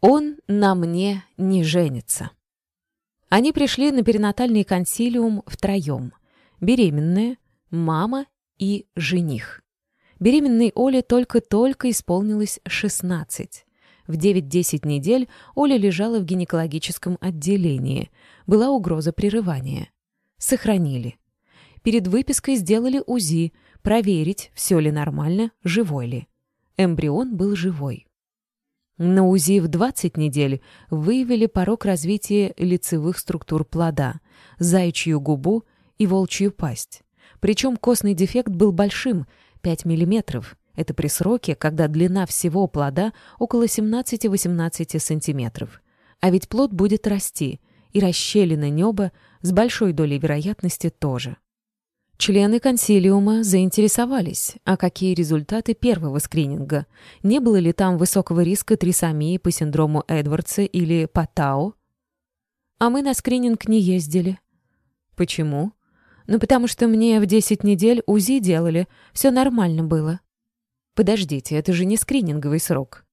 Он на мне не женится. Они пришли на перинатальный консилиум втроем. Беременная, мама и жених. Беременной Оле только-только исполнилось 16. В 9-10 недель Оля лежала в гинекологическом отделении. Была угроза прерывания. Сохранили. Перед выпиской сделали УЗИ, проверить, все ли нормально, живой ли. Эмбрион был живой. На УЗИ в 20 недель выявили порог развития лицевых структур плода, заячью губу и волчью пасть. Причем костный дефект был большим – 5 мм. Это при сроке, когда длина всего плода около 17-18 см. А ведь плод будет расти, и расщелина неба с большой долей вероятности тоже. Члены консилиума заинтересовались, а какие результаты первого скрининга? Не было ли там высокого риска трисомии по синдрому Эдвардса или по ТАУ? А мы на скрининг не ездили. Почему? Ну, потому что мне в 10 недель УЗИ делали, все нормально было. Подождите, это же не скрининговый срок.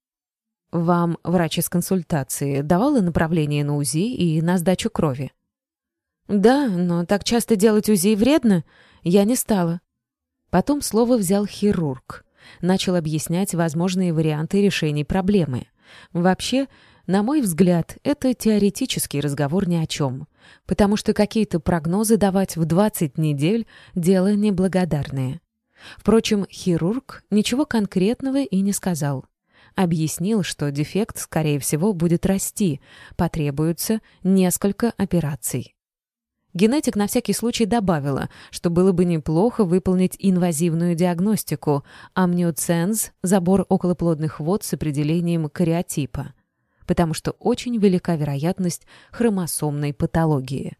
Вам врач из консультации давала направление на УЗИ и на сдачу крови? Да, но так часто делать УЗИ вредно, я не стала. Потом слово взял хирург. Начал объяснять возможные варианты решений проблемы. Вообще, на мой взгляд, это теоретический разговор ни о чем, потому что какие-то прогнозы давать в 20 недель – дело неблагодарное. Впрочем, хирург ничего конкретного и не сказал. Объяснил, что дефект, скорее всего, будет расти, потребуется несколько операций. Генетик на всякий случай добавила, что было бы неплохо выполнить инвазивную диагностику – амниоценз, забор околоплодных вод с определением кариотипа потому что очень велика вероятность хромосомной патологии.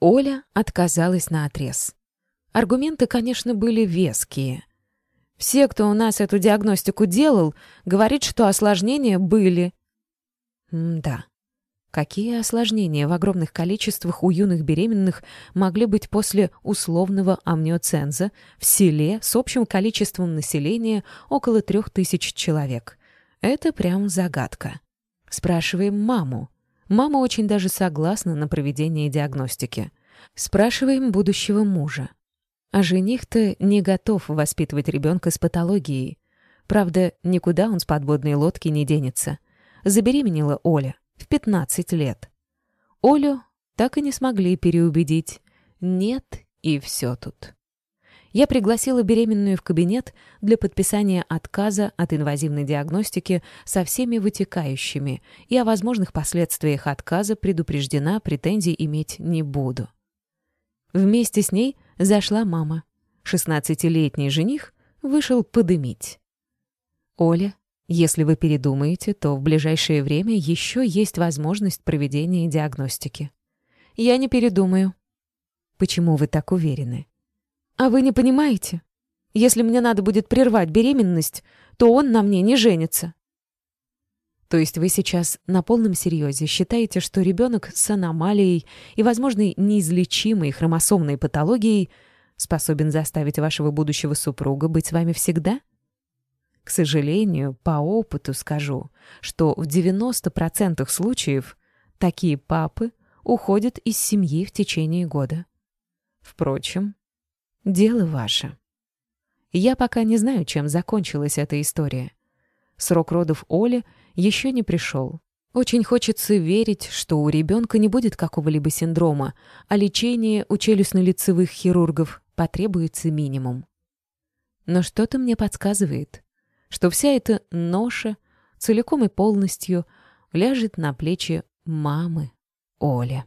Оля отказалась на отрез. Аргументы, конечно, были веские. Все, кто у нас эту диагностику делал, говорит, что осложнения были. М да. Какие осложнения в огромных количествах у юных беременных могли быть после условного амниоценза в селе с общим количеством населения около трех тысяч человек? Это прям загадка. Спрашиваем маму. Мама очень даже согласна на проведение диагностики. Спрашиваем будущего мужа. А жених-то не готов воспитывать ребенка с патологией. Правда, никуда он с подводной лодки не денется. Забеременела Оля в 15 лет. Олю так и не смогли переубедить. Нет, и все тут я пригласила беременную в кабинет для подписания отказа от инвазивной диагностики со всеми вытекающими, и о возможных последствиях отказа предупреждена, претензий иметь не буду. Вместе с ней зашла мама. Шестнадцатилетний жених вышел подымить. «Оля, если вы передумаете, то в ближайшее время еще есть возможность проведения диагностики». «Я не передумаю». «Почему вы так уверены?» «А вы не понимаете? Если мне надо будет прервать беременность, то он на мне не женится». То есть вы сейчас на полном серьезе считаете, что ребенок с аномалией и, возможной, неизлечимой хромосомной патологией способен заставить вашего будущего супруга быть с вами всегда? К сожалению, по опыту скажу, что в 90% случаев такие папы уходят из семьи в течение года. Впрочем, Дело ваше. Я пока не знаю, чем закончилась эта история. Срок родов Оли еще не пришел. Очень хочется верить, что у ребенка не будет какого-либо синдрома, а лечение у челюстно-лицевых хирургов потребуется минимум. Но что-то мне подсказывает, что вся эта ноша целиком и полностью ляжет на плечи мамы Оли.